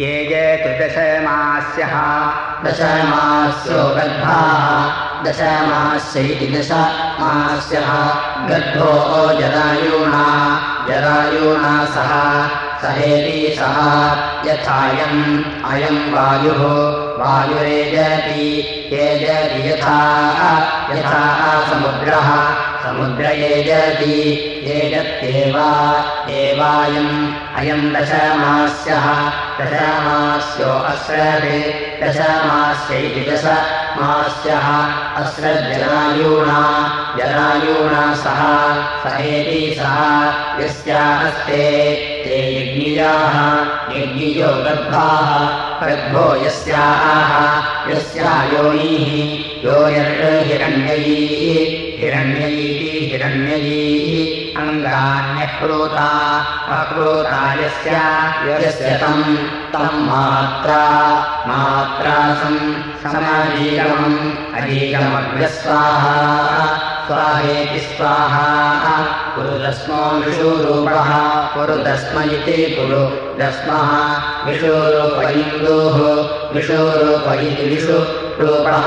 केजतु दशमास्यः दशमास्यो गर्भाः। दशमास्यैति दशमास्यः। गर्भो जरायुणा। जरायुणा सह सहेति सः। यथायम् अयम् वायुः। वायुरेजति येजति यथा। यथा समुद्रः समुद्रयेजति एजत्येव एवायम् अयम् दशमास्यः दशमास्यो अस्रते दशमास्यैति दशमास्यः अस्रज्जरायूणा जरायूणा सह सहेति सः यस्यास्ते ते यज्ञियाः यज्ञियो गर्भाः गर्भो यस्याः यस्या योनिः योनिर्हिरण्ययी हिरण्ययीति हिरण्ययी अङ्गान्यक्रोता अक्रोता यस्य यस्य तम् तम् मात्रा मात्रा सम् समाजीकमम् अजीकमग्रस्वाहा स्वाहेति स्वाहा। पुरुदस्मो विषुरूपः पुरुदस्म इति कुरु दस्मः। विषुरूप इन्दुः विषुरूप इति विषुरूपः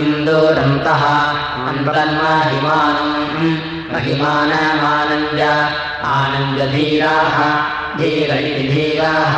इन्दोरन्तः अन्तन्महिमानम् महिमानमानन्द्य आनन्द्यधीराः। धीर इति धीराः।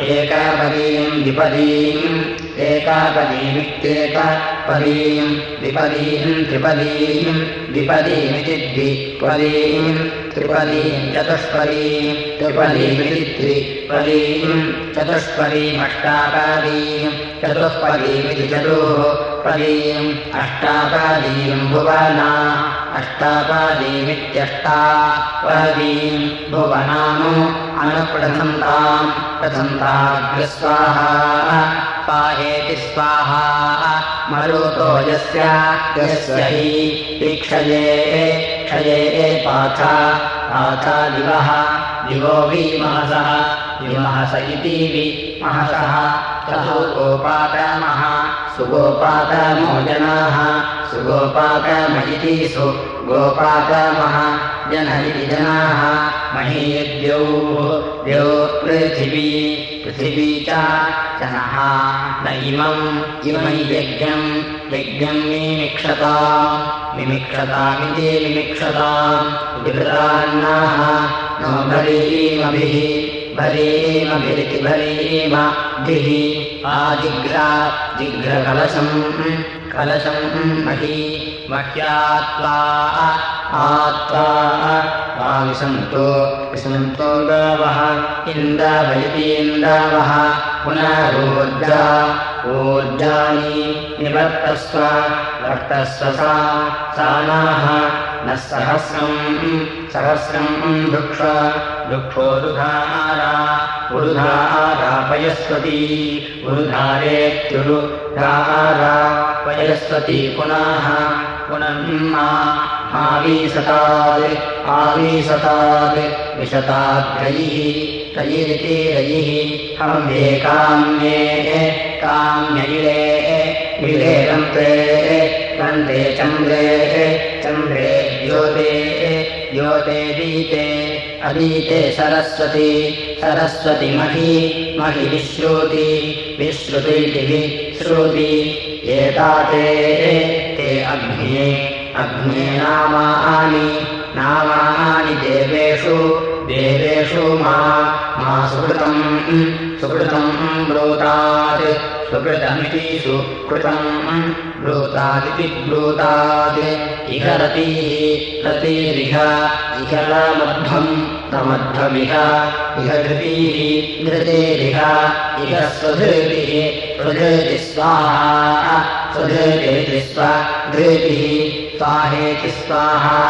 एकपदीम् द्विपदीम् एकापदीमित्येकपदीम् द्विपदीम् त्रिपदीम् द्विपदीमिति द्विपदीम् त्रिपदीम् चतुष्पदीम् त्रिपदीमिति त्रिपदीम् चतुष्पदीमष्टापदीम् चतुःपदीमिति चतुः पदीम् अष्टापदीम् भुवना अष्टापादीमित्यष्टापदीम् भुवनानु अनुप्रथन्ताम् प्रथन्ताग्रस्वाहा पाहेति स्वाहा यस्य हि क्षये क्षये पाथा पाथा दिवः दिवो विमहसः इति विमहसः गोपाकमः सुगोपाकमो जनाः सु गोपाकमः जन इति जनाः महीयद्यौः द्यौ पृथिवी पृथिवी च जनः न इमम् इमै यज्ञम् यज्ञम् विमिक्षता विमिक्षतामिति विमिक्षताम् विकृतान्नाः नो भरीमभिः भरीमभिरिति भरीमभिः आजिघ्रा जिघ्रकलशम् कलशम् मही मह्यात्वा आत्वा वा विसन्तो विसन्तो गावः इन्दावयतीन्दावः पुनरूर्जा ऊर्जानि निवर्तस्व वर्तस्व सा सानाः नः सहस्रम् सहस्रम् वृक्ष वृक्षो रुधारा उरुधारापयस्वती उरुधारेत्युरुधारापयस्वती पुनः पुनर्मा आवीसतात् आवीसतात् विशताद्रयिः रयिरिति रयिः हम्ये काम्ये काम्ययिरे विले रन्ते रन्ते चन्द्रे चन्द्रे द्योते द्योते दीते अदीते सरस्वती सरस्वति मही विश्रुति विश्रुतीति विश्रुति एताते ते अग्ने अग्ने नामानि नामानि देवेषु देवेषु मा मा सुकृतम् सुकृतम् ब्रूतात् सुकृतमिति सुकृतम् ब्रूतादिति ब्रूतात् इह रतीः रतिरिह इह मध्वम् तमध्वमिह इह धृतीः धृतेरिह इह स्वधृतिः स्वधृति स्वाहा स्वधृतिरिति स्वधृतिः स्वाहेति स्वाहा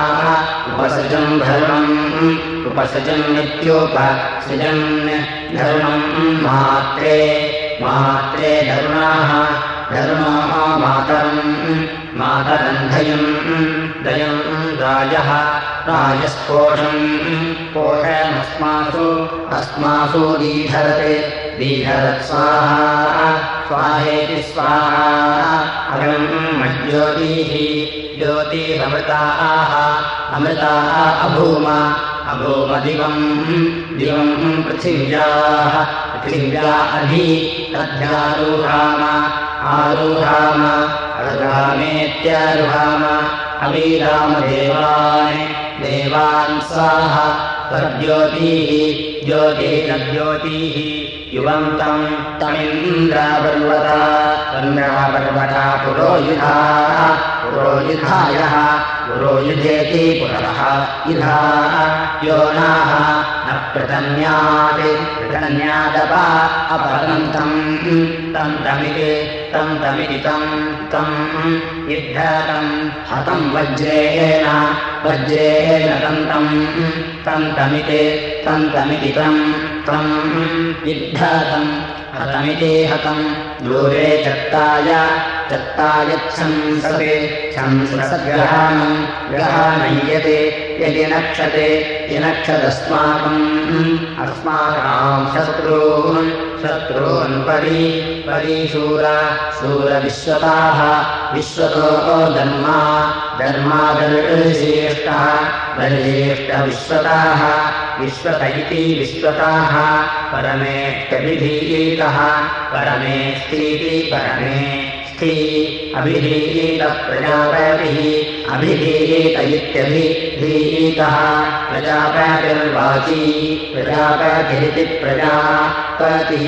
उपसृजम् धर्मम् उपसृजन्नित्योपसृजन् धर्मम् मात्रे मात्रे धर्माः धर्मो मातरम् मातरम् धयम् दयम् राजः राजस्पोषम् पोषमस्मासु अस्मासु दीधरते दीधरत् स्वाहा स्वाहेति स्वाहा अयम् मज्योतिः ज्योतिरमृताः अमृताः अभूम अभूमदिवम् दिवम् पृथिव्याः पृथिव्या अधि तद्ध्यारुहाम आरुहाम अरुहामेत्यारुहाम अवीरामदेवान् देवान् स्वाह तद्योतीः ज्योतिः तद्योतीः युवन्तम् तमिन्द्रापर्वता चन्द्रापर्वता पुरोयुधा पुरोयुधायः पुरोयुधेति पुरः युधा योनाः न प्रतन्यात् प्रतन्यादप अपरन्तम्। तम् तमिति तम् तम् युद्धतम् हतम् वज्रेण वज्रेण तन्तम् तम् तमिति तम् तम् तम् युद्धतम् हतमिति हतम् दूरे चत्ताय चत्तायच्छंसते छंसद्ग्रहाणम् ग्रहाणय्यते यदि नक्षते यनक्षदस्माकम् अस्माकाम् शत्रून् शत्रून् परि परीशूरा शूरविश्वताः विश्वतो धर्मा धर्मादर्शिष्टः बलिष्टविश्वताः विश्वत इति विश्वताः परमेष्टविधीतः परमे स्थीति परमे स्थी अभिधीतप्रजापतिः अभिधीत इत्यभिधीतः प्रजापतिर्वाची प्रजापतिरिति प्रजापतिः।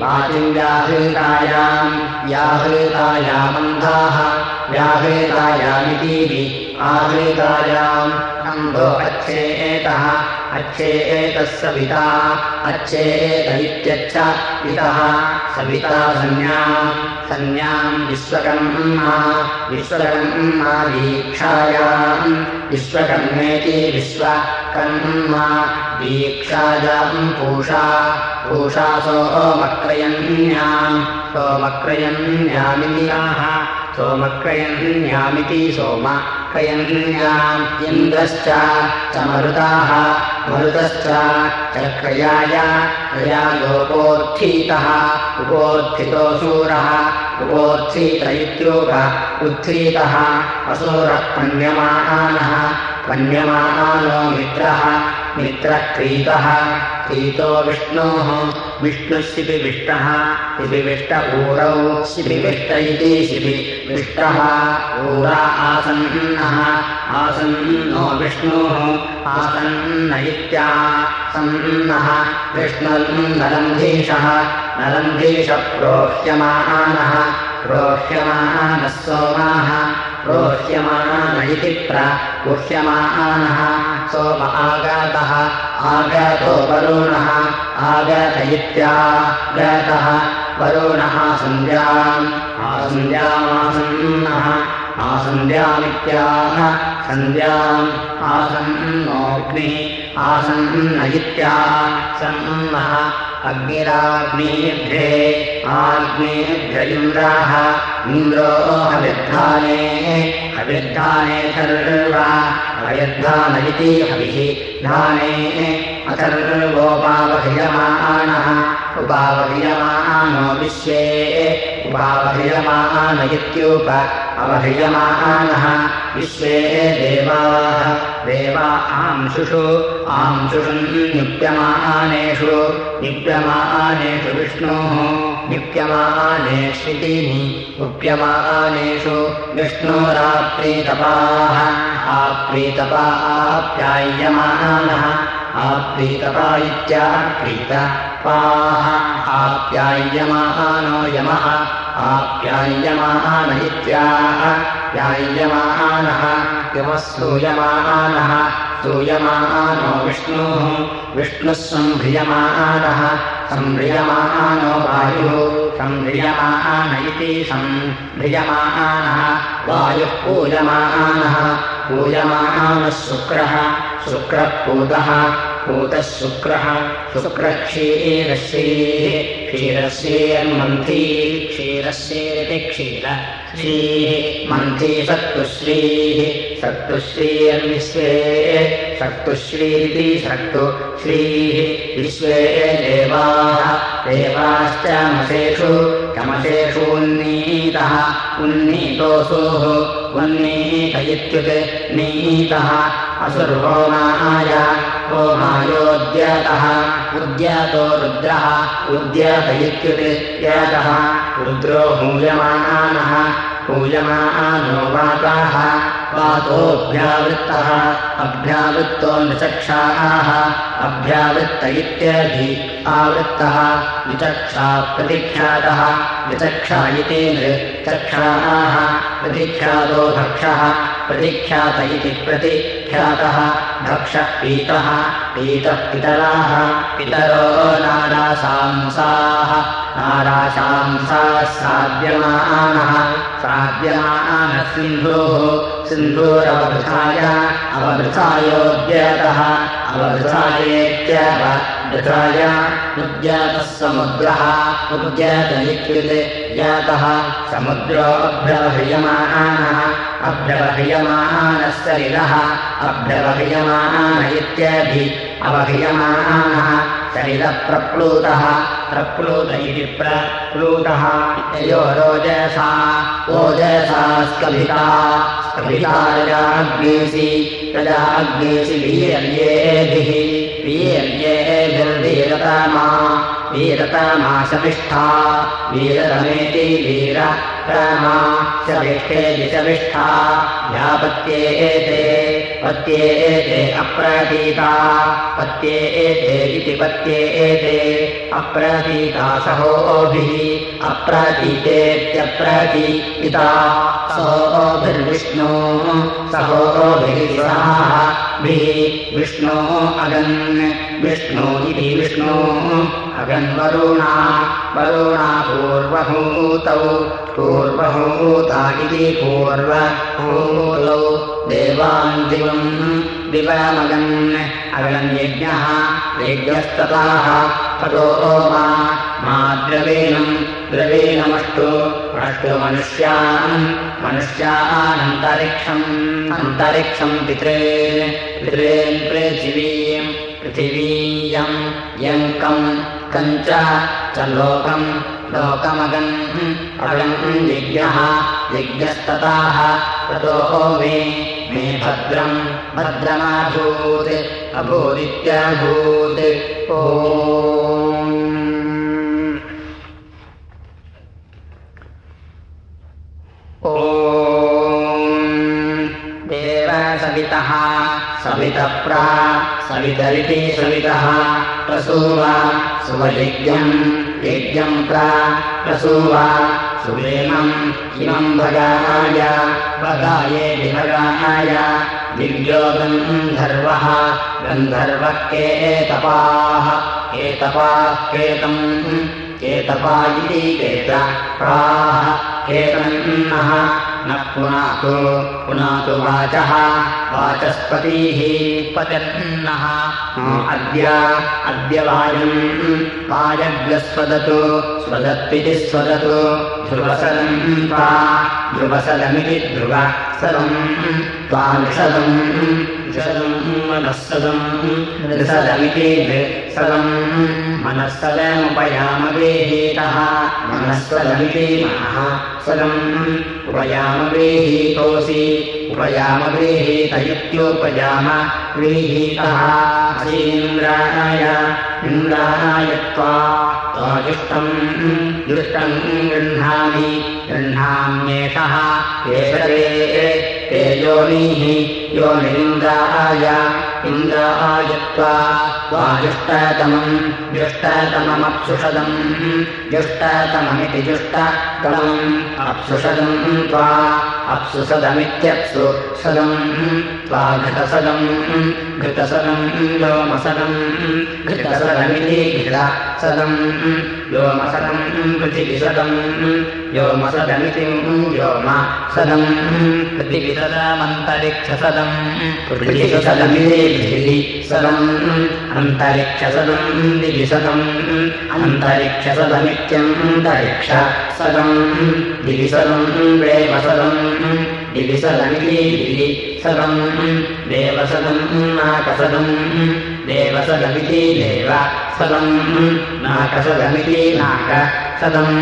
वाचिम् व्याहृतायाम् व्याहृतायामन्धाः व्याहृतायामिति आहृतायाम् अच्छेतः अच्छेतः सविता अच्छेत इत्यच्च पितः। सविता सन्याम् विश्वकर्मा विश्वकर्मा दीक्षायाम् विश्वकर्मेति विश्वकर्मा दीक्षायाम् पूषा पूषा सोमक्रयण्याम् सोमक्रयण्यामिन्याः सोमक्रयण्यामिति सोमक्रयण्याम् इन्द्रश्च च मरुताः मरुतश्च गोपोत्थीतः उपोत्थितो शूरः उपोत्थीत इत्योग उत्थीतः असुरः पण्यमानः पण्यमानो मित्रः मित्रः क्रीतः क्रीतो विष्णोः विष्णुः शिपिविष्टः शिपिविष्ट ऊरौ। शिपिविष्ट इति शिपिविष्टः ऊरा आसन्नः। आसन्नो विष्णोः। आसन्न इत्यासन्नः विष्णुर्नरन्धीशः नरन्धीशप्रोह्यमानः प्रोह्यमानः। सोमाः। प्रोह्यमान इति प्रगुह्यमानः आगतः आगतो वरुणः आगत इत्यागतः वरुणः सन्ध्याम् आसन्ध्यामासन्नः आसन्ध्यामित्याह सन्ध्याम् आसन्नोऽग्निः आसन्न इत्यासन्नः अग्निराग्नेभ्ये आग्नेभ्य इन्द्राः इन्द्रो हविर्धाने सर्वा हविर्धान इति हविः धाने अथर्वोपावह्रियमाणः उपावह्रियमानो विश्वे उपावह्रियमान इत्युप अवह्रियमानः विश्वे देवाः देवा आंशुषु आंशुषु निप्यमानेषु निप्यमानेषु विष्णोः निप्यमानेष्वितीनि उप्यमानेषु विष्णोराप्रीतपाः। आप्रीतपा आप्याय्यमानः आप्रीतपा इत्याप्रीतपाः। आप्याय्यमानो यमः। आप्याय्यमान इत्याप्याय्यमानः यमः सूयमानः सूयमानो विष्णुः। विष्णुः सम्भ्रियमानः सम्भ्रियमानो वायुः। सम्भ्रियमान इति सम्भ्रियमानः वायुः पूयमानः पूयमानः शुक्रः। शुक्रः पूतः पूतः शुक्रः। शुक्रक्षीरश्रीः क्षीरश्रीर्मन्थी क्षीरश्रीरिति क्षीर श्रीः मन्थी सत्तुश्रीः सत्तुश्रीर्विश्वे सत्तुश्रीरिति सत्तु श्रीः विश्वे देवाः देवाश्च मसेषु चमसेषून्नीतः उन्नीतोऽसुः उन्नीत इत्युत् नीतः असुर्होमाय होमायोद्यातः उद्यातो रुद्रः उद्यात इत्युद्यातः रुद्रो हूयमानः पूयमानो वाताः वातोऽभ्यावृत्तः अभ्यावृत्तो नृचक्षाः अभ्यावृत्त इत्यधि आवृत्तः विचक्षा प्रतिख्यातः विचक्षा इति नृचक्षाः प्रतिख्यातो भक्षः प्रतिख्यात इति प्रतिख्यातः भक्षः पीतः पीतः पितराः पितरो साध्यमानः। साध्यमानः सिन्धोः सिन्धोरवृथाय अवभृथायोद्यतः अवभृथायेत्यवभृथाय उद्यातः समुद्रः। उद्यात इत्युते जातः समुद्रोऽभ्यवह्रियमानः। अभ्यवह्रियमानः शरीरः। अभ्यवह्रियमान इत्यादि अवह्रियमानः शरीरप्रप्लूतः प्रप्लूत इति प्रप्लूतः। यो रोजसा। ओजसा स्कभिता स्कभिता रजाग्नेसि। रजाग्नेसि वीर्येभिः। वीर्येभिर्वीरतमा वीरतमा शमिष्ठा वीरतमेति वीर रमा शमिष्ठे दिशमिष्ठा व्यापत्ये एते पत्ये एते अप्रतीता। पत्ये एते इति पत्ये एते अप्रतीता सहोभिः। अप्रतीतेत्यप्रतीता सहोभिर्विष्णो। सहोभिः सहाभिः विष्णो अगन् विष्णो इति विष्णो अगन्वरुणा वरुणा पूर्वभूतौ पूर्वभूता इति पूर्वभूतौ। देवान्दिवम् दिवमगन् अगन्यज्ञः यज्ञस्तताः ततो मा मा द्रवीणम् द्रवीणमष्टु अष्टु मनुष्यान् मनुष्यानन्तरिक्षम्। अन्तरिक्षम् पित्रे। पित्रेन् पृथिवीम्। पृथिवीयम्। यङ्कम्। कञ्च। च लोकम्। लोकमगन्। अगन् यज्ञः यज्ञस्तताः ततो मे। मे भद्रम्। भद्रमाभूत्। अभूदित्याभूत् ओ देव सवितः सवितप्रा सवितरिति सवितः प्रसूव सुवयज्ञम् यज्ञम् प्रा प्रसूव सुवेमम् इमम् भगाय भगाये विभगाय दिव्यो गन्धर्वः गन्धर्वः केतपाः केतपाः केतम् केतपा इति केतप्राः केतन्नः नः पुनातु पुनातु वाचः वाचस्पतिः पतन्नः अद्य अद्य वायम् वायव्यस्वदतु स्वदत्विति स्वदतु ध्रुवसदम् त्वा ध्रुवसदमिति ध्रुवसदम् त्वा नृषदम् नृषदम् मनःसदम् नृसदमिति नृसदम् मनःसदमुपयामवेहीतः मनःसदमिति मनः सदम्। उपयामवेहीतोऽसि उपयामवेहीत इत्युपयाम व्रीहीतः असीन्द्राय इन्द्राय त्वा त्वाजुष्टम् जुष्टम् गृह्णामि। गृह्णाम्येषः एष ते योनिः योनिन्द्राय इन्द्राय त्वा त्वाजुष्टतमम् जुष्टतममप्सुषदम् जुष्टतममिति जुष्टतमम् अप्सुषदम् त्वा अप्सुसदमित्यप्सु सदम् त्वा घटसदम् घृतसदम् व्योमसदम् घृतसदमिति घृतसदम् व्योमसदम् पृथिविसदम् व्योमसदमिति व्योमसदम् पृथिविसदमन्तरिक्षसदम् पृथिविसदमिति पृथिविसदम् अन्तरिक्षसदम् दिविसदम् अन्तरिक्षसदमित्यन्तरिक्षसदम् दिविसदम् देवसदम् दिविसदमिति दिविसदम् देवसदम् नाकसदम् देवसदमिति देवसदम् नाकसदमिति नाक सदम्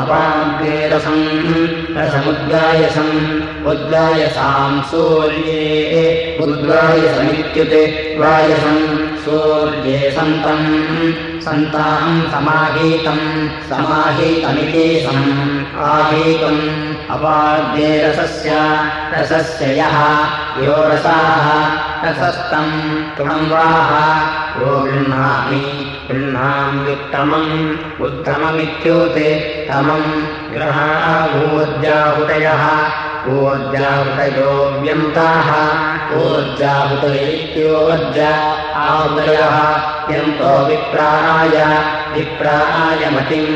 अपाग्रे रसम् रसमुद्गायसम् उद्गायसाम् सूर्ये उद्गायसमित्युते वायसम् सूर्ये सन्तम् सन्ताम् समाहीतम् समाहीतमिति सम् आहीतम् अपाद्ये रसस्य रसस्य यः यो रसाः रसस्तम् त्वम् वाह यो गृह्णामि गृह्णाम्युत्तमम् उत्तममित्युते तमम् ग्रहाभूर्जाहुतयः ऊर्जाहुतयो व्यन्ताः ऊर्जाहुतयैत्योर्ज आहुतयः यन्तो विप्राय विप्राय मतिम्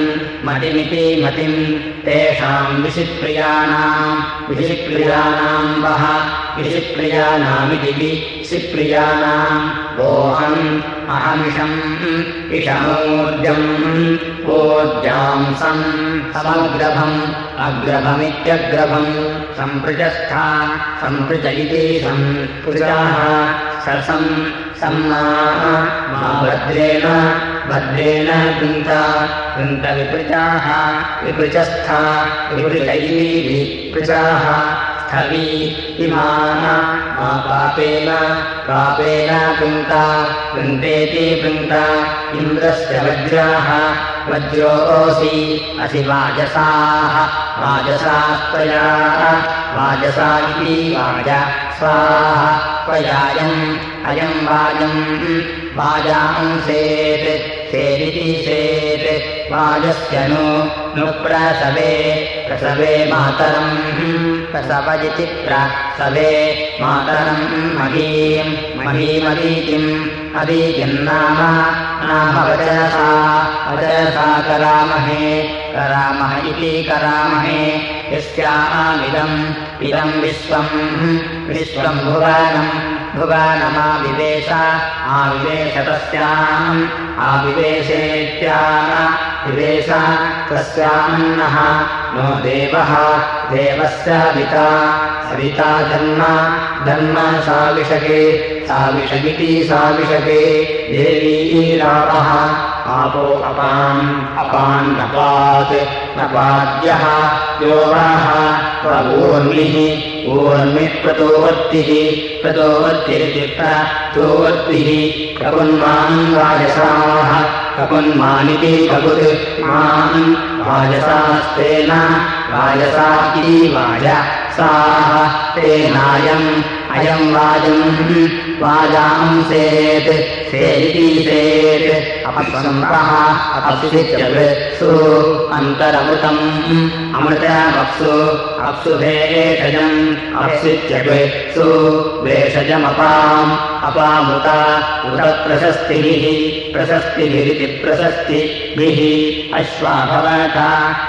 मतिमिति मतिम्। तेषाम् विशिप्रियाणाम् विशिप्रियाणाम् वः विशिप्रियाणामिति विशिप्रियाणाम्। वोऽहम् अहमिषम् इषमोर्जम् समग्रभम् अग्रभमित्यग्रभम् सम्पृजस्था सम्पृज इति सम्पृजाः ससम् सम्मा मा भद्रेण भद्रेण वृन्ता वृन्तविपृचाः विपृचस्था विपृचैः विपृचाः पापेन पापेन वृन्ता वृन्तेति वृन्ता इन्द्रस्य वज्राः वज्रोऽसि असि वाजसाः वाजसास्त्वया वाजसा इति वाज स्वाहा त्वयायम् अयम् वाजम् वाजांसेत् सेरिति सेत् वाजस्य नु नु प्रसवे प्रसवे मातरम् प्रसवजिति प्रसवे मातरम् महीम् महीमदीतिम् अदीतिम् नाम नाम वचसा वचसा करामहे करामः इति करामहे। यस्यामिदम् इदम् विश्वम् विश्वम् भुवनम् भुवनमाविवेश आविवेश तस्याम् आविवेशेत्या विवेश तस्यान्नः नो देवः देवस्य विता सविता जन्म धर्म साविषके साविषगिति साविषके देवी रावः आपो अपाम् अपान् नपात् नपाद्यः योगाः ऊर्मिः ऊर्मिः प्रतोवर्तिः प्रतोवर्तिरिति प्रतोवर्तिः कपुन्मान् वाजसाः कपुन्मानिति कपुत्। मान् वाजसास्तेन वाजसा इति वाज साः तेनायम् अयम् वाजम् वाजांसेत् सेरिति सेत्। अपस्वम्पः अपसित्यप् सु अन्तरमृतम्। अमृतमप्सु अप्सु भेषजम् अप्सित्यप् सु भेषजमपाम् अपामुता उत प्रशस्तिभिः प्रशस्तिभिरिति प्रशस्तिभिः। अश्वा भवत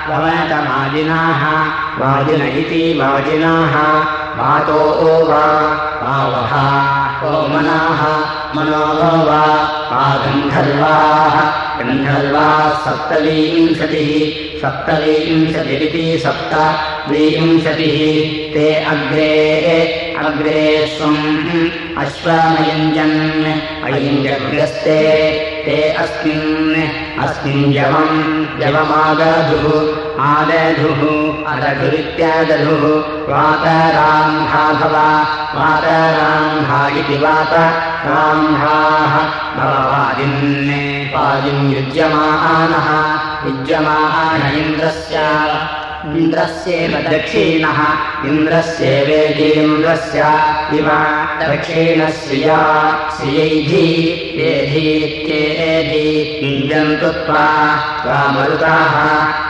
भवत माजिनाः वाजिन इति वाजिनाः पावः ओमनाः मनो वा गन्धर्वाः गन्धर्वाः सप्तविंशतिः सप्तविंशतिरिति सप्तविंशतिः। ते अग्रे अग्रे स्वम् अश्वमयुञ्जन् अयुञ्जग्रस्ते ते अस्मिन् अस्मिन् जवम् जवमागधुः आदधुः वातराम्भाभव वातराम्भा इति वात राम्भाः भववादिन् वादिम् युज्यमानः युज्यमान इन्द्रस्य इन्द्रस्येव दक्षिणः। इन्द्रस्येवेतीन्द्रस्य इव दक्षिणश्रिया श्रियैधि येधीत्येधि इन्द्रन्तु त्वा त्वामरुताः।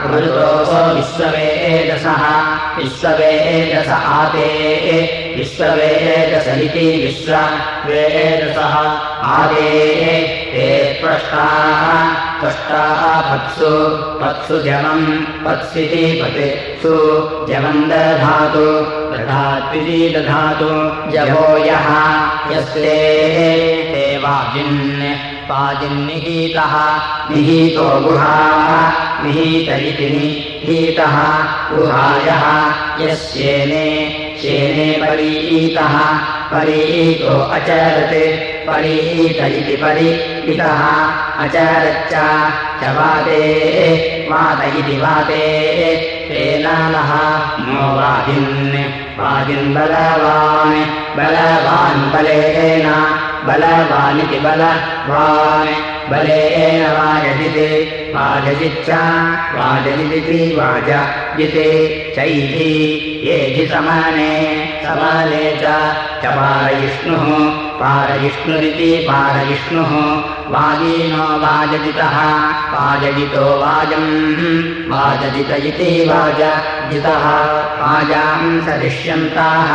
मरुतोः विश्ववेदसः। विश्ववेदस आते विश्ववेदस इति विश्ववेदसः आदे ते त्वष्टाः त्वष्टाः पत्सु पत्सु जवम् पत्सिति पत्सु जवम् दधातु दधात्विति दधातु जवो यः यस्ते ते वाजिन्निहीतः निहीतो गुहाः निहीत इति निहीतः गुहायः यस्येने शेने परीतः परीतो अचरत् परीत इति परि इतः अचरच्च च वाते वात इति वाते तेनानः नो वादिन् वादिन् बलवान् बलवान् बलेन बलवानिति बलवान् बलेन वाजजिते वाजजिच्च वाजजिति वाजजिते चैः येधि समाने समाने च पारयिष्णुः पारयिष्णुरिति पारयिष्णुः वागीनो वाजजितः वाजजितो वाजम् वाजजित इति वाजजितः वाजाम् सरिष्यन्ताः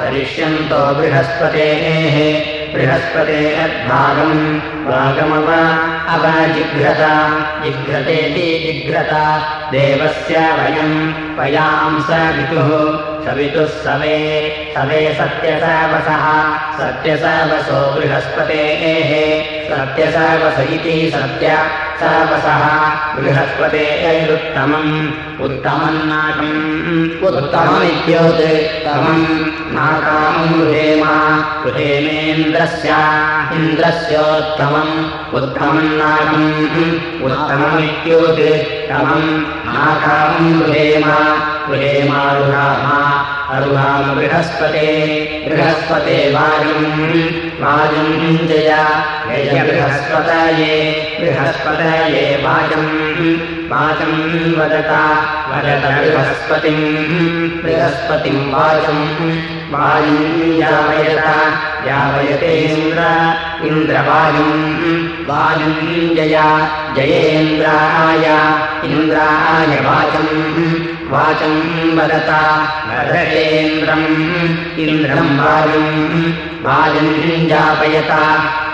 सरिष्यन्तो बृहस्पतेः बृहस्पतेर्भागम् भागमव अवजिघ्रत। जिघ्रतेति जिघ्रता। देवस्य वयम् वयाम् स वितुः सवितुः सवे सवे सत्यसवसः। सत्यसवसो बृहस्पतेः। सत्यसवस इति सत्य सवसः बृहस्पतेरुत्तमम् उत्तमम् नाकम् उत्तममित्योत्तमम् नाकामम् गृहेम गृहेमेन्द्रस्य इन्द्रस्योत्तमम्। उत्तमम् नाकम् उत्तममित्योत्तमम् नाकामम् गृहेम अरुहाम बृहस्पते बृहस्पते वायुम् वायुम् जय बृहस्पतये बृहस्पतये वाचम् वाचम् वदता वदत बृहस्पतिम् बृहस्पतिम् वाचम् वायुम् यावयत यावयतेन्द्र इन्द्रवायुम् वायुम् जय जयेन्द्राय इन्द्राय वाचम् वाचम् वदता वदतेन्द्रम् इन्द्रम् वायुम् वायुम् जापयता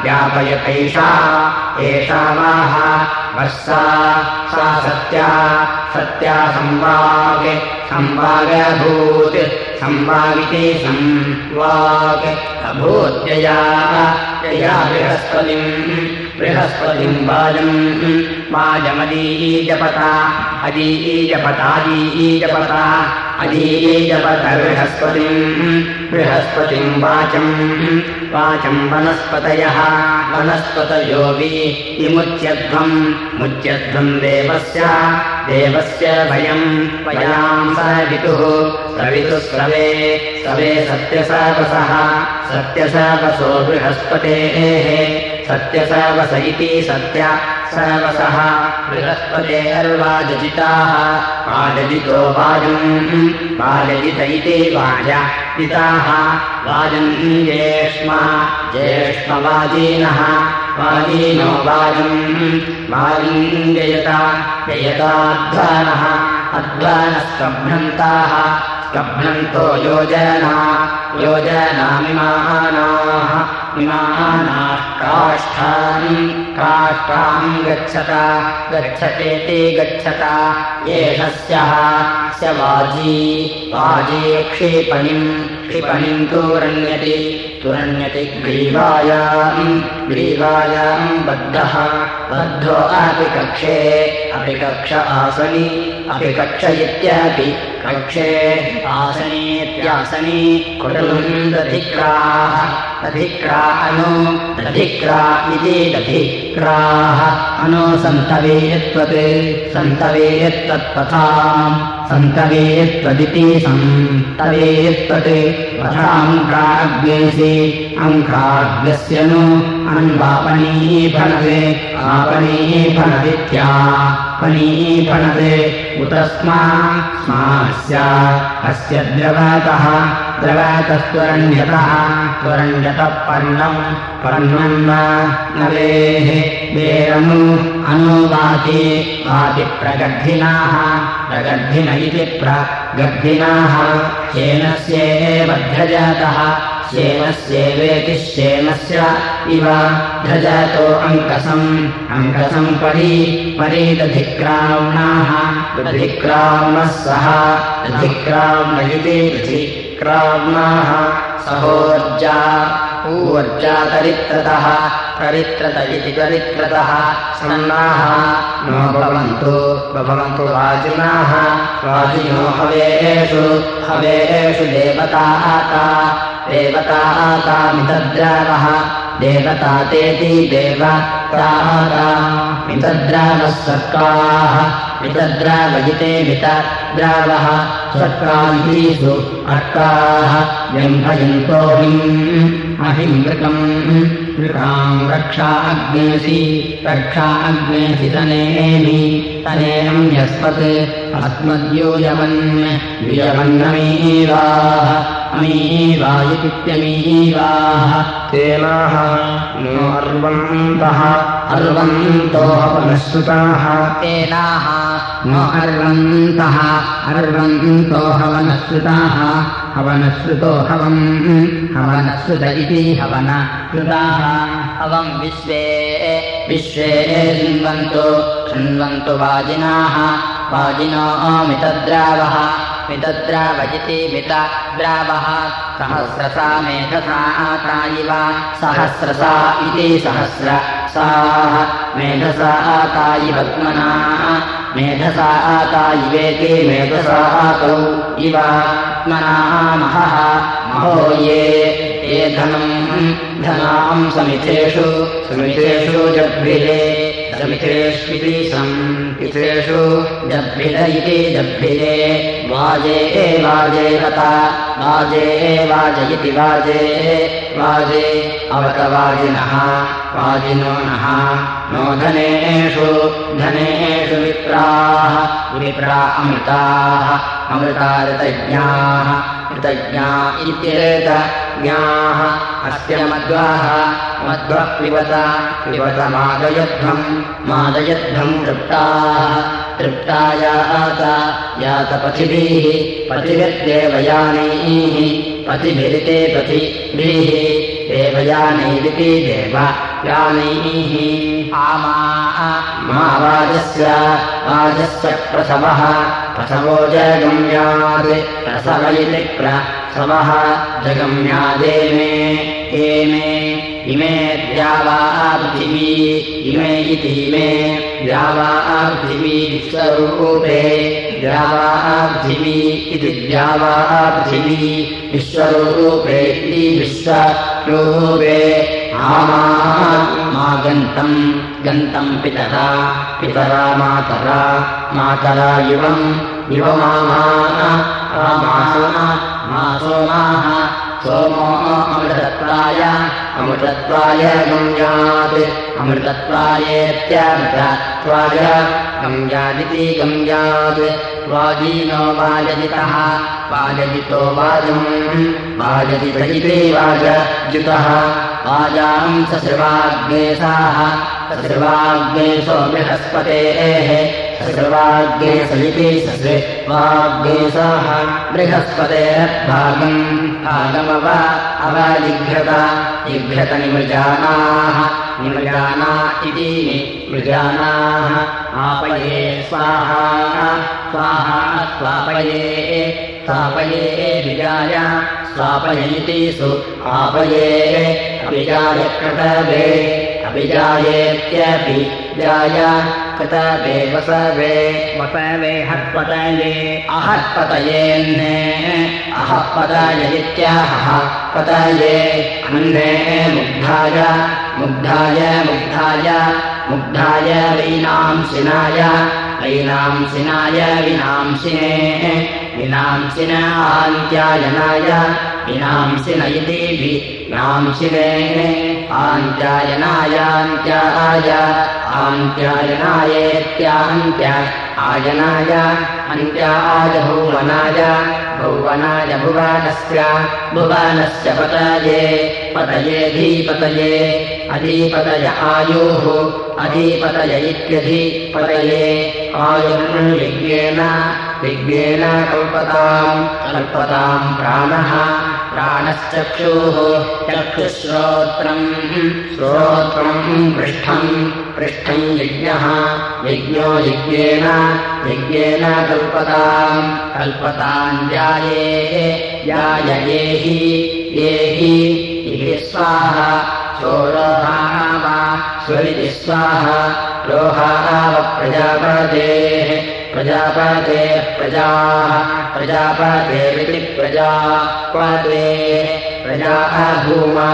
व्यापयतैषा एषा वाः वर्षा सा सत्या सत्या संवाग् संवागभूत् संवागिति संवाग्। अभूत्यया यया बृहस्पतिम् बृहस्पतिम् वाजम् वाजमदीजपता अदीजपतादीजपता अदीजपत बृहस्पतिम् बृहस्पतिम् वाचम्। वाचम् वनस्पतयः। वनस्पतयो विमुच्यध्वम्। मुच्यध्वम् देवस्य। देवस्य भयम् वयाम् सवितुः सवितुः सवे सवे सत्यसावसः। सत्यसावसो बृहस्पतेः। सत्यसावस इति सत्य सर्वसः बृहस्पतेर्वाजजिताः वाजजितो वाजम् वाजजित इति वाजजिताः वाजम् ज्येष्मा ज्येष्मवाजीनः वाजीनो। वाजम् वाजिम् जयता जयताध्वानः अध्वानस्तभ्रन्ताः स्तभ्रन्तो योजना योजनामिमानाः इमानाः काष्ठाम् काष्ठाम् गच्छता गच्छतेति गच्छता। एष स्यः स्य वाजी वाजी क्षिपणिम् क्षिपणिम् तुरण्यति तुरण्यति ग्रीवायाम् ग्रीवायाम् बद्धः। बद्धो अपि कक्षे अपि कक्ष आसनि अपि कक्ष इत्यपि कक्षे आसनीत्यासनी कुटुम् दधिक्राः दधिक्रा अनु दधिक्रा इति दधिक्राः अनु सन्तवेयत्वत् सन्तवेयत्तत्पथाम् सन्तवेयत्वदिति सन्तवेयत्वत् पथाम् काग्येसि अङ्काग्यस्य नु अन्वापनीफलवे आपनीफलविद्या पनीफलवे उत स्मा स्मास्य अस्य द्रवतः द्रवतस्त्वरण्यतः त्वरण्यतः पर्णम् पर्णम् वेः वेरनु अनुवाति वाति प्रगर्भिनाः प्रगर्भिन इति प्रगर्भिनाः शेनस्येवध्यजातः शेनस्येवेति शेनस्य इव ध्रजातो अङ्कसम्। अङ्कसम् परी परीदधिक्राम्णाः दधिक्राम्णः। सः दधिक्राम्ण इति दधिक्राम्णाः। सहोर्जा ऊर्जा तरित्रतः तरित्रत इति तरित्रतः सन्नाः नो भवन्तु भवन्तु वाजिनाः। वाजिनो हवेषु हवेषु देवताः देवता तेति देवताता मितद्रावः सर्काः मितद्रावयिते मितद्रावः सर्कालीषु अर्काः व्यम्भयन्तोहिम् अहिमृतम् मृगाम् रक्षा अग्नेसि रक्षा अग्नेसि तनेमि तनेयम् यस्मत् अस्मद्यूयमन् युयमन्नमीवाः अमीवायुपित्यमीवाः तेनाः नो अर्वन्तः। अर्वन्तो हवनश्रुताः तेनाः नो अर्वन्तः। अर्वन्तो हवनश्रुताः हवम्। हवनश्रुत इति हवनश्रुताः हवम् विश्वे विश्वे शृण्वन्तु शृण्वन्तु वाजिनाः वाजिनो मितद्रावः मितद्रावयिति मितद्रावः सहस्रसा मेघसा आता इव सहस्रसा इति सहस्र साः मेघसा आता इवत्मना मेघसा आता इवेति मेघसा आतौ इव आत्मना महः महो ये धनम् धनाम् समिथेषु समिथेषु जग्भिरे समिथेष्विति समिथेषु जग्भिर इति जग्भिरे वाजे वाजेवता वाजे वाजयति वाजे वाजे अवतवाजिनः वाजिनो नः। नो धनेषु धनेषु विप्राः विप्रा अमृताः अमृता ऋतज्ञाः ऋतज्ञा इत्येतज्ञाः। अस्य मध्वाः मध्वः पिबत पिबत मादयध्वम् मादयध्वम् तृप्ताः। तृप्ता यात यातपथिभिः पथिभिर्देवयानैः पथिभिरिते पथिभिः देवयानैरिति देवयानैः आमा मा वाजस्य वाजस्य प्रसवः प्रसवो जगम्यात् प्रसव इति प्रसवः जगम्यादेमे एमे इमे द्यावा पृथिवी इमे इति इमे द्यावा पृथिवी विश्वरूपे द्यावा पृथिवी इति द्यावा पृथिवी विश्वरूपे इति विश्वरूपे मा गन्तम् गन्तम् पितरा पितरा मातरा मातरा युवम् युवमामा सोमाः सोमो अमृतत्वाय अमृतत्वाय गम्यात् अमृतत्वायेत्यमृतत्वाय गम्यादिति गम्यात् वाजीनो वाजजितः। वाजजितो वाजम्। वाजजित। इति वाजजितः वाजाम् ससृवाग्नेसाः ससृवाग्नेशो बृहस्पतेः ससृवाग्ने सलिति ससृवाग्नेसाः बृहस्पतेर्भागम् भागमव अवजिघ्रत जिघ्रत निमृजानाः निमृजाना इति मृजानाः आपये स्वाहा स्वाहा स्वापये स्वापये विजाय स्वापयन्ति सु आपये। कृतवे अभिजायेत्यपि जाय कृतवे वसवे। वसवे हत्पतये। अहत्पतयेऽह्ने अहपतय इत्याहः पतये अन्ने मुग्धाय मुग्धाय मुग्धाय मुग्धाय वैनांसिनाय वैनांसिनाय विनांसिने विनांसिनान्त्यायनाय विनांसिन इति विनांसिने आन्त्यायनायान्त्याय आन्त्यायनायेत्यान्त्य आयनाय अन्त्याय भुवनाय भुवनस्य भुवनस्य पतये पतये धीपतये अधिपतय आयुः अधिपतय इत्यधिपतये आयुर् यज्ञेन यज्ञेन कल्पताम् कल्पताम् प्राणः प्राणश्चक्षुः चक्षुश्रोत्रम्। श्रोत्रम् पृष्ठम् पृष्ठम् यज्ञः। यज्ञो यज्ञेन यज्ञेन कल्पताम्। कल्पताम् जाये याययेहि येहि इति स्वाहा चोरोहाव स्वरिति स्वाहा रोहाव प्रजापतेः प्रजापतेः प्रजाः प्रजापतेरिति प्रजापतेः प्रजा अभूमा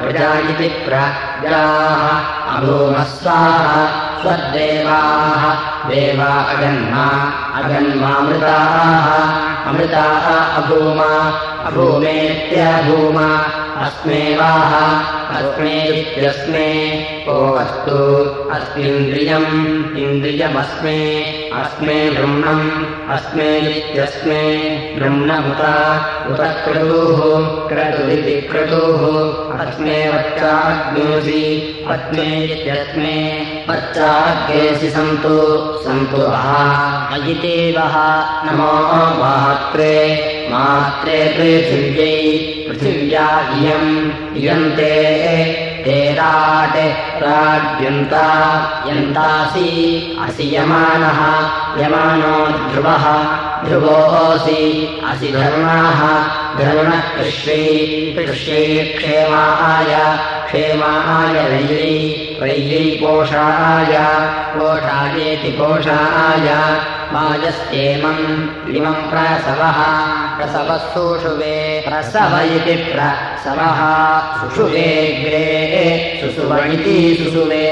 प्रजा इति प्रजाः अभूमः स्वाहा स्वदेवाः देवा अगन्मा अगन्मामृताः अमृताः अभूमा अभूमेत्यभूमा अस्मे वाः अस्मेत्यस्मे को अस्तु अस्मिन्द्रियम् इन्द्रियमस्मे अस्मे ब्रह्मम् अस्मे इत्यस्मे ब्रह्ममुत उत क्रतुः क्रतुरिति क्रतुः अस्मे वच्चाग्नेसि अस्मे इत्यस्मे वच्चाग्नेसि सन्तु सन्तु वः अयितेवः नमो मात्रे मात्रे पृथिव्यै पृथिव्या इयम् तेराट् राड्यन्ता यन्तासि असि यमानः यमानो ध्रुवः ध्रुवोऽसि असि धर्माः धर्मः कृष्यै कृष्यै क्षेमाय क्षेमाय रय्यै पोषाय पोषायेति पोषाय वाजस्येमम् इमम् प्रसवः प्रसवः सुषुवे प्रसव इति प्रसवः सुषुवेऽग्रे सुषुव इति सुषुवे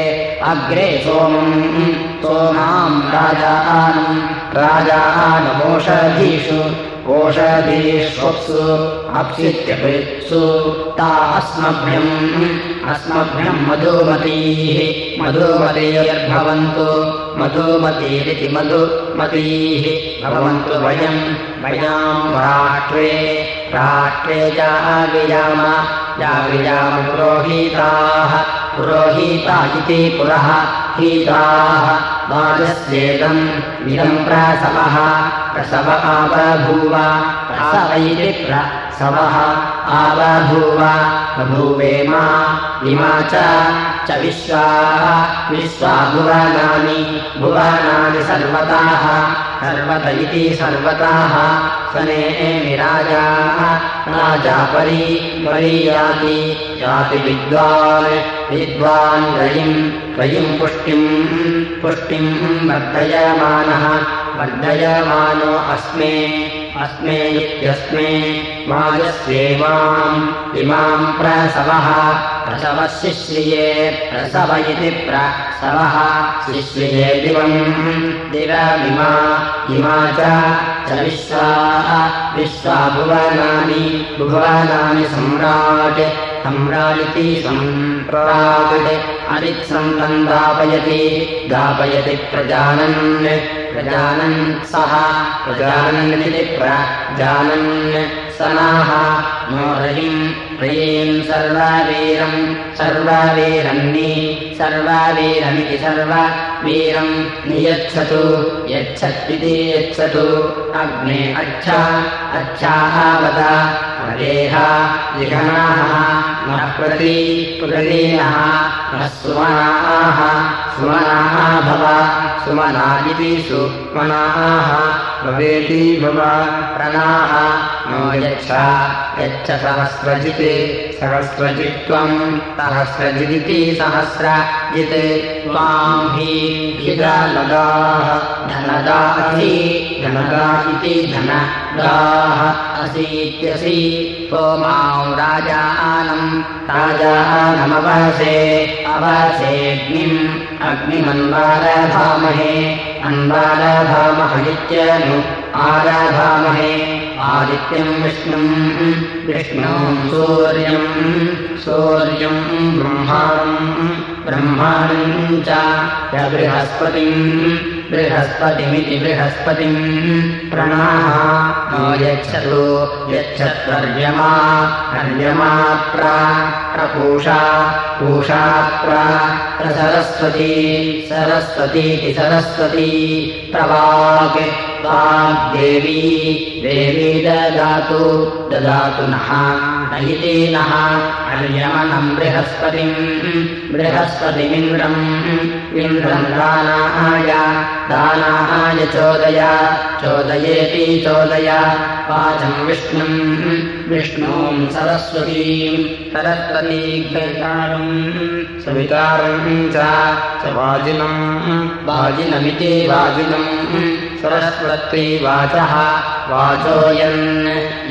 अग्रे सोमम् सोमाम् राजानम् राजानमोषधीषु ओषधीष्वप्सु अप्सित्यपित्सु ता अस्मभ्यम् अस्मभ्यम् मधुमतीः मधुमतीर्भवन्तु मधुमतीरिति मधुमतीः भवन्तु वयम् वयाम् राष्ट्रे राष्ट्रे जावियाम जावियाम पुरोहिताः। पुरोहिता इति पुरः हीताः। प्रसवः। प्रसव आवभूव। प्रसव इति प्रसवः आवभूव बभूवेम इमा च विश्वाः विश्वा भुवनानि भुवनानि सर्वताः सर्वत इति सर्वताः सनेमि राजाः राजा परी परीयाति याति विद्वान् विद्वान् रयिम् रयिम् पुष्टिम् पुष्टिम् वर्धयमानः वर्धयमानो अस्मे अस्मे इत्यस्मे वायस्येमाम् इमाम् प्रसवः। प्रसवः शिश्रिये प्रसव इति प्रसवः शिश्रिये दिवम् दिवमिमा इमा च विश्वाः विश्वा। भुवनानि भुवनानि सम्राट्। सम्राटिति सम्राट्। अरित्सन्तम् दापयति। दापयति प्रजानन् प्रजानन् सः। प्रजानन्निति प्रजानन् सनाः। नो रयिम् रयीम् सर्ववीरम् सर्ववीरन्नि। सर्ववीरमिति सर्ववीरम् नियच्छतु। यच्छत्विति यच्छतु। अग्ने अच्छा। अच्छावत हरेह लिखनाः नः प्रति प्रदीनः नः सुमनाः सुमनाः भव सुमना इति सुमनाः भवेति भव प्रणाः नो यच्छ यच्छ सहस्रजित् सहस्रजित्त्वम् सहस्रजिदिति सहस्रजित् त्वाम् हि भिदलदाः धनदा इति असीत्यसि। सोमाम् राजानम् राजानमवसे अवसेऽग्निम् अग्निमन्वारभामहे अन्वारभामह इत्यनु आराधामहे आदित्यम् विष्णुम् विष्णुम् सूर्यम् सूर्यम् ब्रह्माणम् ब्रह्माणम् च बृहस्पतिम् बृहस्पतिमिति बृहस्पतिम् प्रणाः नो यच्छतु यच्छत्वर्यमा हर्यमा प्रपूषा पूषा प्रसरस्वती सरस्वतीति सरस्वती प्रवाक् वाग्देवी देवी ददातु ददातु नः नयिते नः हर्यमनम् बृहस्पतिम् बृहस्पतिमिन्द्रम् इन्द्रम् दानाय दानाय चोदय चोदयेति चोदय वाचम् विष्णुम् विष्णुम् सरस्वतीम् सरस्वती सवितारम् सवितारम् च वाजिनम् वाजिनमिति वाजिनम् सरस्वती वाचः वाचो यन्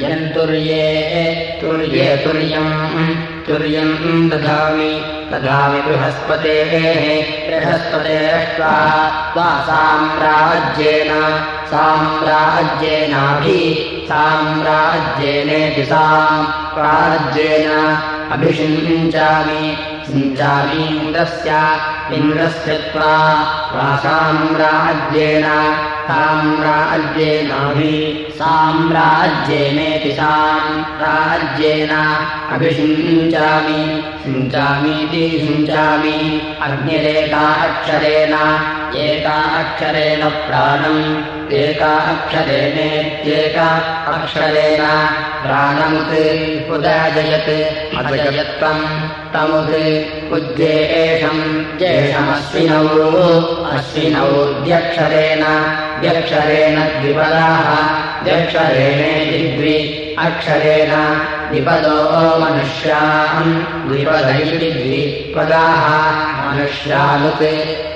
यन्तुर्ये तुर्ये तुर्यम् तुर्यम् दधामि। दधामि बृहस्पतेः। बृहस्पतेरष्ट्वा त्वा साम्राज्येन। साम्राज्येनाभि। साम्राज्येनेति साम्राज्येन अभिषिञ्चामि। सिञ्चामीन्द्रस्य इन्द्रस्य। त्वा साम्राज्येन साम्राज्येनाभि साम्राज्येनेति साम्राज्येन अभिषिञ्चामि सिञ्चामीति सिञ्चामि। अग्निरेका अक्षरेण एका अक्षरेण प्राणम् एका अक्षरेणेत्येका अक्षरेण। प्राणमुत् उदाजयत् अजयत्वम् तमुत् उज्जेषम् जेषमश्विनौ अश्विनौ द्यक्षरेण द्यक्षरेण द्विपदाः द्यक्षरेणेति अक्षरेण द्विपदो मनुष्याम् द्विपद इति द्विपदाः मनुष्यानुत्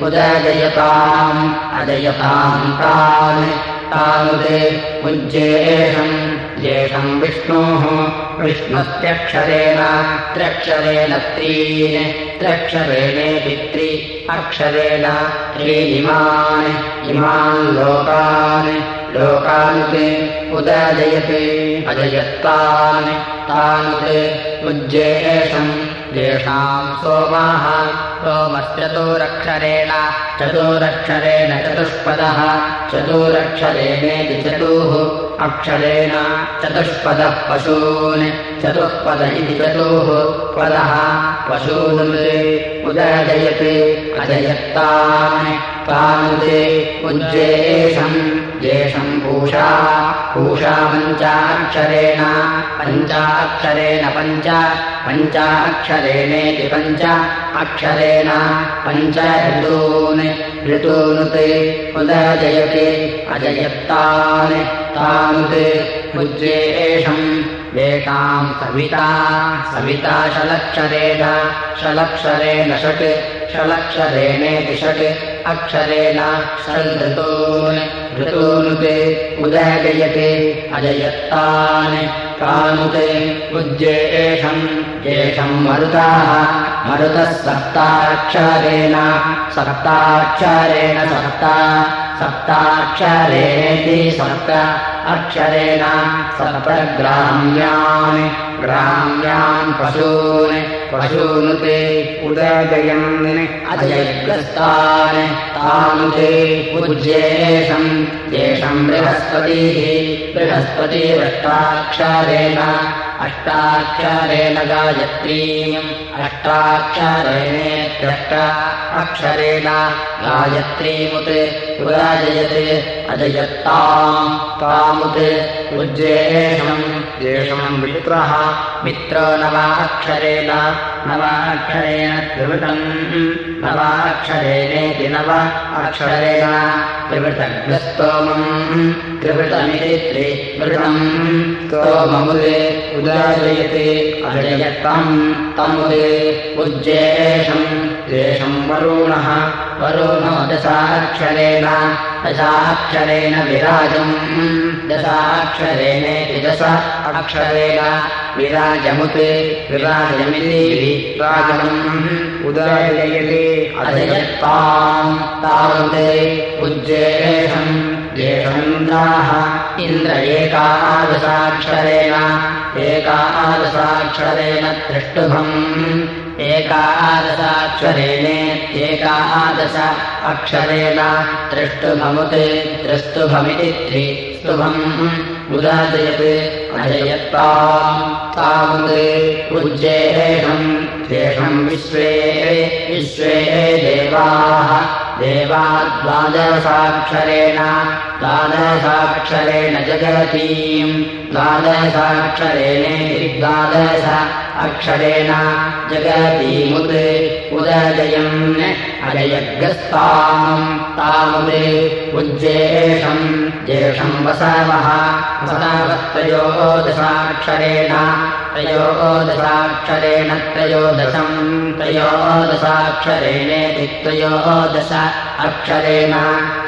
उदजयताम् अजयताम् तान् तानुत् उज्जेषम् ज्येषम् विष्णोः विष्णुस्त्यक्षरेण त्र्यक्षरेण त्रीन् त्र्यक्षरेणेति त्रि अक्षरेण त्रीनिमान् इमान् लोकान् लोकानुत् उदजयते अजयत्तान् तानुत् उज्जेषम् येषाम् सोमाः। सोमश्चतुरक्षरेण चतुरक्षरेण चतुष्पदः चतुरक्षरेणेति चतुः। अक्षरेण चतुष्पदः पशून् चतुःपद इति चतुः। पदः पशून् उदजयत् अजयत्तान्। तानुते उज्जेषम् येषम् पूषा पूषा पञ्चाक्षरेण पञ्चाक्षरेण पञ्च पञ्चाक्षरेणेति पञ्च अक्षरेण पञ्च ऋतून् ऋतूनुते उदजयते अजयत्तान् तानुते उज्जेषम् येषाम् सविता सविता षलक्षरेण षलक्षरेण षट् षलक्षरेणेति षट् अक्षरेण षड्ऋतून् ऋतूनुते उदयजयते अजयत्तान् तानुते उज्जेषम् येषम् मरुताः मरुतः सप्ताक्षरेण सप्ताक्षरेण सप्ता सप्ताक्षरेणेति सप्त अक्षरेण सप्तग्राम्यान् ग्राम्यान् पशून् पशूनुते उदजयन् अजयग्रस्तान् तानुते उज्जेषम् येषम् बृहस्पतिः बृहस्पतिरष्टाक्षरेण अष्टाक्षरेण गायत्रीम् अष्टाक्षरेणेत्यष्ट अक्षरेण गायत्रीमुत् उदाजयत् अजयत्ताम् तामुत् उज्जेषम् येषम् मित्रः मित्रो नवाक्षरेण नवाक्षरेण त्रिवृतम् नवाक्षरेणेति नव अक्षरेण त्रिवृतग्रस्तोमम् त्रिवृतमिति त्रिवृतम् स्तोममुदे उदाजयते अजयत्तम् तमुदे उज्जेषम् येषम् वरुणः। वरुणो दशाक्षरेण दशाक्षरेण विराजम्। दशाक्षरेणेति दश अक्षरेण विराजमुत् विराजमिति विराजम्। उदययते अजयत्ताम् तावते उज्जेषम् जेषमिन्द्राः इन्द्र एकादशाक्षरेण एकादशाक्षरेण त्रिष्टुभम् एकादशाक्षरेणेत्येकादश अक्षरेण त्रिष्टुभमुत् त्रिस्तुभमिति त्रिस्तुभम् उदाजयत् अजयत्ताम् तावत् उज्जेषम् शेषम् विश्वे विश्वे देवाः देवा द्वादशाक्षरेण द्वादशाक्षरेण जगतीम् द्वादशाक्षरेणेति द्वादश अक्षरेण जगतीमुत् उदजयम् अजयग्रस्ताम् तामुत् उज्जेषम् जेषम् वसवः वसवस्त्रयोदशाक्षरेण त्रयोदशाक्षरेण त्रयोदशम् त्रयोदशाक्षरेणेति त्रयोदश अक्षरेण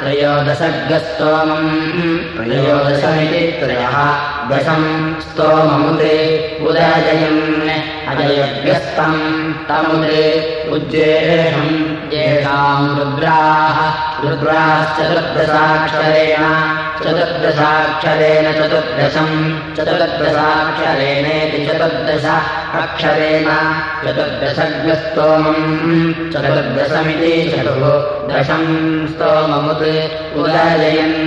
त्रयोदशगस्तोमम् त्रयोदशमिति त्रयः दशम् स्तोममुदे उदजयन् अजयव्यस्तम् तमुदे उज्जेषम् येषाम् रुद्राः रुद्राश्चतुर्दशाक्षरेण चतुर्दशाक्षरेण चतुर्दशम् चतुर्दशाक्षरेणेति चतुर्दश अक्षरेण चतुर्दशग्रस्तोमम् चतुर्दशमिति चतुः दशम् स्तोममुत् उदजयन्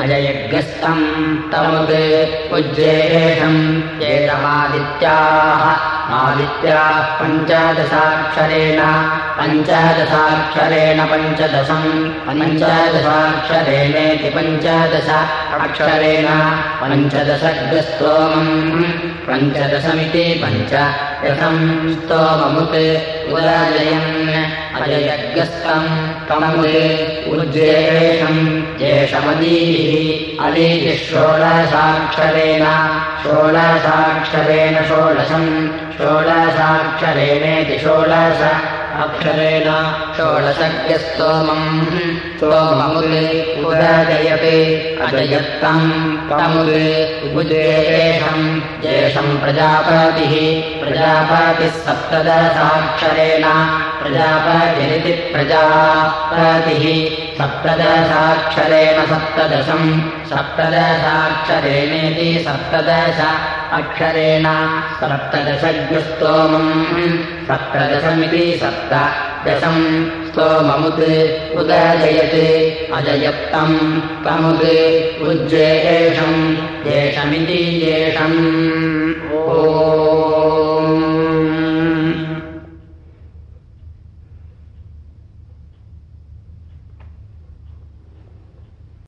अजयग्रस्तम् तमुत् उज्जेषम् एतमादित्याः आदित्याः पञ्चदशाक्षरेण पञ्चदशाक्षरेण पञ्चदशम् पञ्चदशाक्षरेणेति पञ्चदश अक्षरेण पञ्चदशग्रस्तोमम् पञ्चदशमिति पञ्च दशम् स्तोममुत् उदजयन् अजयग्रस्तम् तमुत् उज्जेषम् जेषमदीः अदीति षोडशाक्षरेण षोडशाक्षरेण षोडशम् षोडशाक्षरेणेति षोडश अक्षरेण षोडशज्ञस्तोमम् स्तोममुत् उदजयते अजयत्तम् तमुत् उजेषम् जेषम् प्रजापतिः। प्रजापतिः सप्तदशाक्षरेण प्रजापतिरिति प्रजापतिः सप्तदशाक्षरेण सप्तदशम् सप्तदशाक्षरेणेति सप्तदश अक्षरेण सप्तदशज्ञस्तोमम् सप्तदशमिति सप्तदशम् स्तोममुत् उदजयत् अजयत्तम् तमुत् उज्जेषम् जेषमिति जेषम् ओ